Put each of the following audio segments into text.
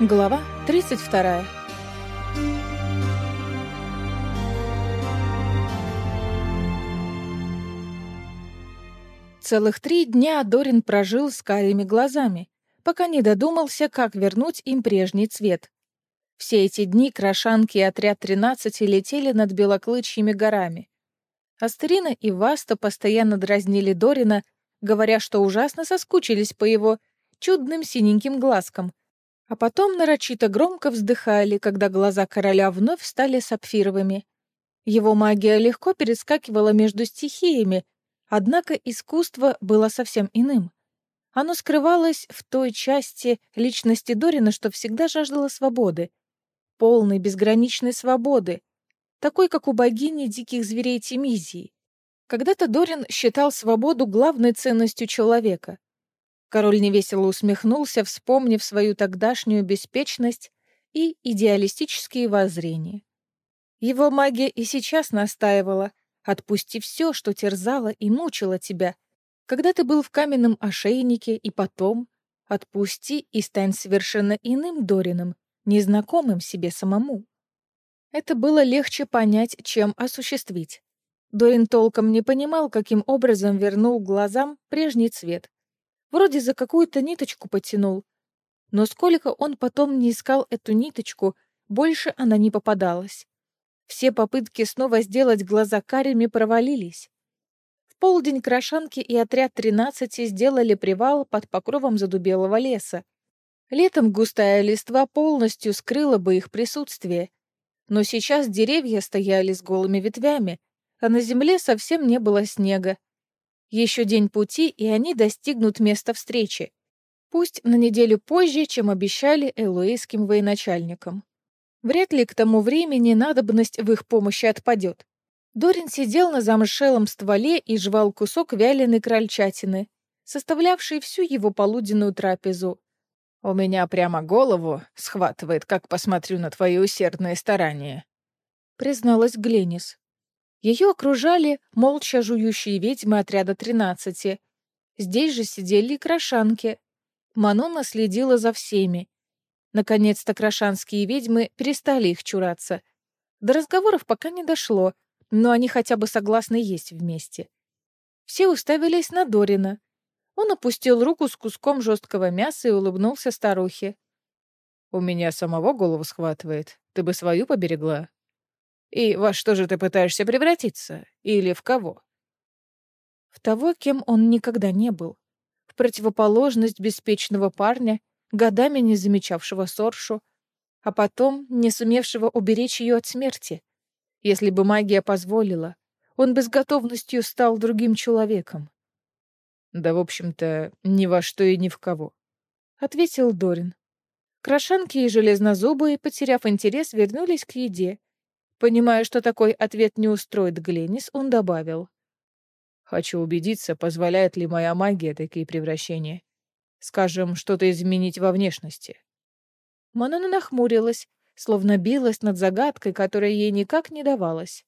Глава 32. Целых три дня Дорин прожил с карими глазами, пока не додумался, как вернуть им прежний цвет. Все эти дни Крошанки и отряд 13 летели над Белоклычьими горами. Астерина и Васта постоянно дразнили Дорина, говоря, что ужасно соскучились по его чудным синеньким глазкам, а потом нарочито громко вздыхали, когда глаза короля вновь стали сапфировыми. Его магия легко перескакивала между стихиями, однако искусство было совсем иным. Оно скрывалось в той части личности Дорина, что всегда жаждала свободы. Полной, безграничной свободы. Такой, как у богини диких зверей Тимизии. Когда-то Дорин считал свободу главной ценностью человека. Король невесело усмехнулся, вспомнив свою тогдашнюю беспечность и идеалистические воззрения. Его магия и сейчас настаивала «отпусти все, что терзало и мучило тебя, когда ты был в каменном ошейнике, и потом отпусти и стань совершенно иным Дорином, незнакомым себе самому». Это было легче понять, чем осуществить. Дорин толком не понимал, каким образом вернул глазам прежний цвет. Вроде за какую-то ниточку потянул. Но сколько он потом не искал эту ниточку, больше она не попадалась. Все попытки снова сделать глаза карими провалились. В полдень Крашанки и отряд тринадцати сделали привал под покровом задубелого леса. Летом густая листва полностью скрыла бы их присутствие. Но сейчас деревья стояли с голыми ветвями, а на земле совсем не было снега. Еще день пути, и они достигнут места встречи. Пусть на неделю позже, чем обещали элуэйским военачальникам. Вряд ли к тому времени надобность в их помощи отпадет. Дорин сидел на замшелом стволе и жевал кусок вяленой крольчатины, составлявший всю его полуденную трапезу. «У меня прямо голову схватывает, как посмотрю на твои усердные старания», — призналась Гленис. Ее окружали молча жующие ведьмы отряда тринадцати. Здесь же сидели и крошанки. Манона следила за всеми. Наконец-то крошанские ведьмы перестали их чураться. До разговоров пока не дошло, но они хотя бы согласны есть вместе. Все уставились на Дорина. Он опустил руку с куском жесткого мяса и улыбнулся старухе. «У меня самого голову схватывает. Ты бы свою поберегла?» И во что же ты пытаешься превратиться? Или в кого? В того, кем он никогда не был. В противоположность беспечного парня, годами не замечавшего Соршу, а потом не сумевшего уберечь ее от смерти. Если бы магия позволила, он бы с готовностью стал другим человеком. «Да, в общем-то, ни во что и ни в кого», — ответил Дорин. Крошанки и железнозубые, потеряв интерес, вернулись к еде, Понимая, что такой ответ не устроит Гленнис, он добавил. «Хочу убедиться, позволяет ли моя магия такие превращения. Скажем, что-то изменить во внешности». Манона нахмурилась, словно билась над загадкой, которая ей никак не давалась.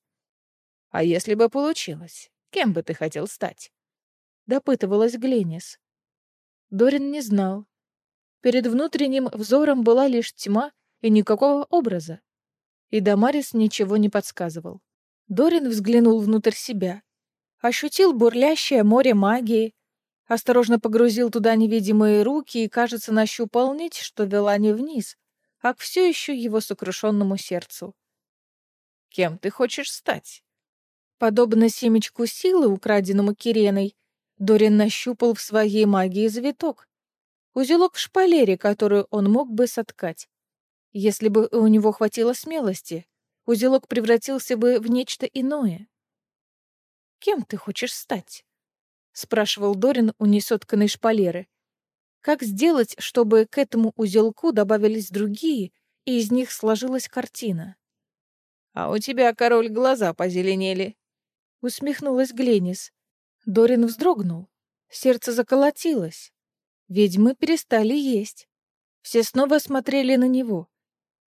«А если бы получилось, кем бы ты хотел стать?» Допытывалась Гленнис. Дорин не знал. Перед внутренним взором была лишь тьма и никакого образа и Дамарис ничего не подсказывал. Дорин взглянул внутрь себя, ощутил бурлящее море магии, осторожно погрузил туда невидимые руки и, кажется, нащупал нить, что вела не вниз, а к все еще его сокрушенному сердцу. «Кем ты хочешь стать?» Подобно семечку силы, украденному Киреной, Дорин нащупал в своей магии завиток. Узелок в шпалере, которую он мог бы соткать. Если бы у него хватило смелости, узелок превратился бы в нечто иное. «Кем ты хочешь стать?» — спрашивал Дорин у несотканной шпалеры. «Как сделать, чтобы к этому узелку добавились другие, и из них сложилась картина?» «А у тебя, король, глаза позеленели», — усмехнулась Гленис. Дорин вздрогнул. Сердце заколотилось. Ведьмы перестали есть. Все снова смотрели на него.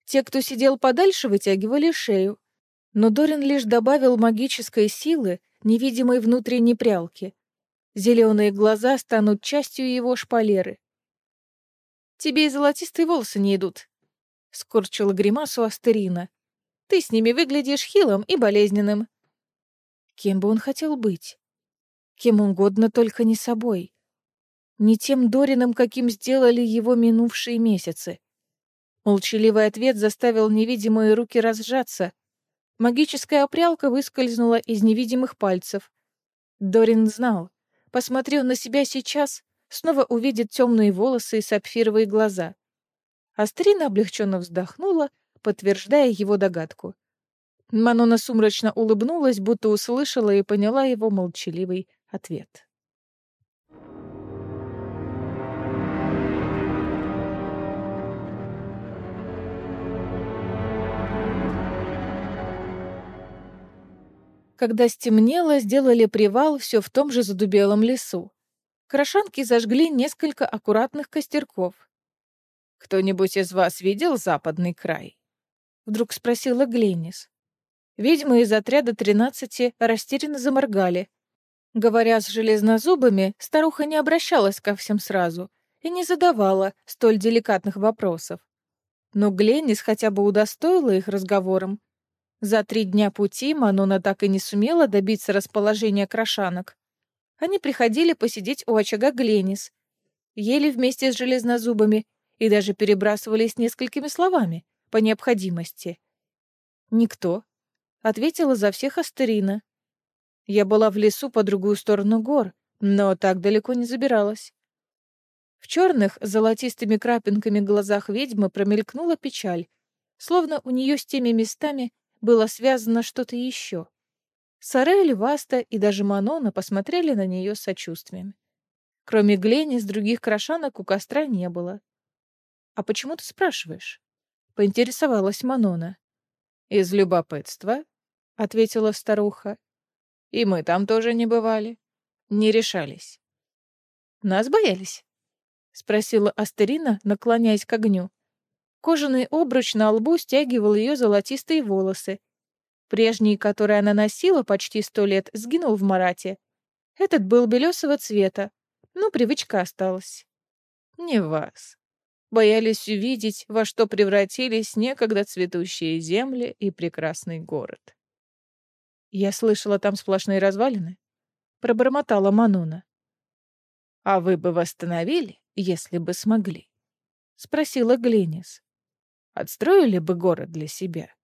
Те, кто сидел подальше, вытягивали шею. Но Дорин лишь добавил магической силы невидимой внутренней прялки. Зеленые глаза станут частью его шпалеры. «Тебе и золотистые волосы не идут, — скорчила гримасу Астерина. «Ты с ними выглядишь хилым и болезненным». Кем бы он хотел быть? Кем угодно, только не собой. Не тем Дорином, каким сделали его минувшие месяцы. Молчаливый ответ заставил невидимые руки разжаться. Магическая опрялка выскользнула из невидимых пальцев. Дорин знал. Посмотрел на себя сейчас, снова увидит темные волосы и сапфировые глаза. Астрина облегченно вздохнула, подтверждая его догадку. Манона сумрачно улыбнулась, будто услышала и поняла его молчаливый ответ. Когда стемнело, сделали привал все в том же задубелом лесу. Крашанки зажгли несколько аккуратных костерков. «Кто-нибудь из вас видел западный край?» Вдруг спросила Гленнис. Ведьмы из отряда тринадцати растерянно заморгали. Говоря с железнозубами, старуха не обращалась ко всем сразу и не задавала столь деликатных вопросов. Но Гленнис хотя бы удостоила их разговором. За три дня пути Манона так и не сумела добиться расположения крошанок. Они приходили посидеть у очага Гленнис, ели вместе с железнозубами и даже перебрасывались несколькими словами по необходимости. «Никто», — ответила за всех Астерина. «Я была в лесу по другую сторону гор, но так далеко не забиралась». В черных золотистыми крапинками глазах ведьмы промелькнула печаль, словно у нее с теми местами было связано что-то еще. Сарель, Васта и даже Манона посмотрели на нее с сочувствием. Кроме Глени, с других крошанок у костра не было. «А почему ты спрашиваешь?» — поинтересовалась Манона. «Из любопытства», — ответила старуха. «И мы там тоже не бывали. Не решались». «Нас боялись?» — спросила Астерина, наклоняясь к огню. Кожаный обруч на лбу стягивал ее золотистые волосы. Прежний, который она носила почти сто лет, сгинул в Марате. Этот был белесого цвета, но привычка осталась. «Не вас», боялись увидеть, во что превратились некогда цветущие земли и прекрасный город. Я слышала там сплошные развалины. Пробормотала Мануна. А вы бы восстановили, если бы смогли? Спросила Глинис. Отстроили бы город для себя.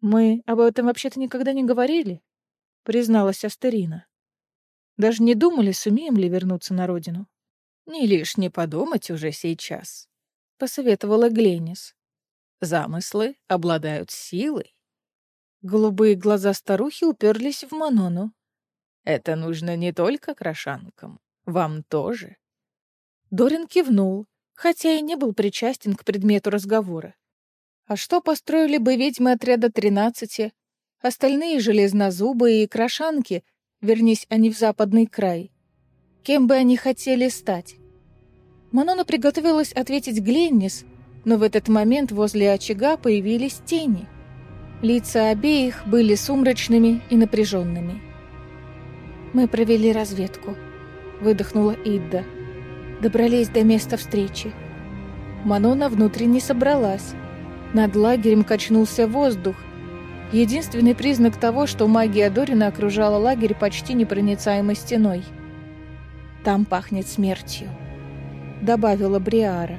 Мы об этом вообще-то никогда не говорили, призналась Астерина. Даже не думали, сумеем ли вернуться на родину. «Не лишне подумать уже сейчас», — посоветовала Гленис. «Замыслы обладают силой». Голубые глаза старухи уперлись в Манону. «Это нужно не только крошанкам, вам тоже». Дорин кивнул, хотя и не был причастен к предмету разговора. А что построили бы ведьмы отряда тринадцати, остальные железнозубые и крошанки, вернись они в западный край? Кем бы они хотели стать? Манона приготовилась ответить Гленнис, но в этот момент возле очага появились тени. Лица обеих были сумрачными и напряженными. «Мы провели разведку», — выдохнула Идда. «Добрались до места встречи». Манона внутренне собралась. Над лагерем качнулся воздух. Единственный признак того, что магия Дорина окружала лагерь почти непроницаемой стеной — там пахнет смертью», — добавила Бриара.